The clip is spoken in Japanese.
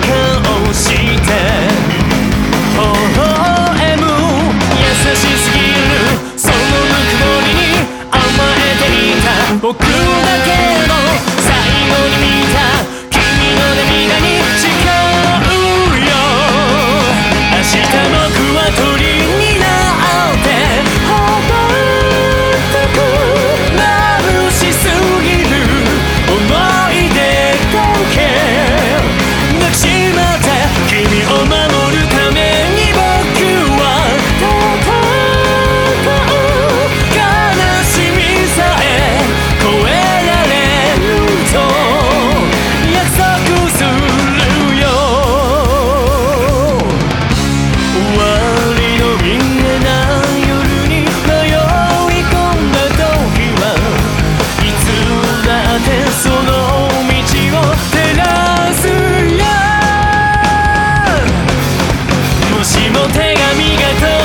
顔して笑む優しすぎるそのぬくもりに甘えていた。僕の手紙が届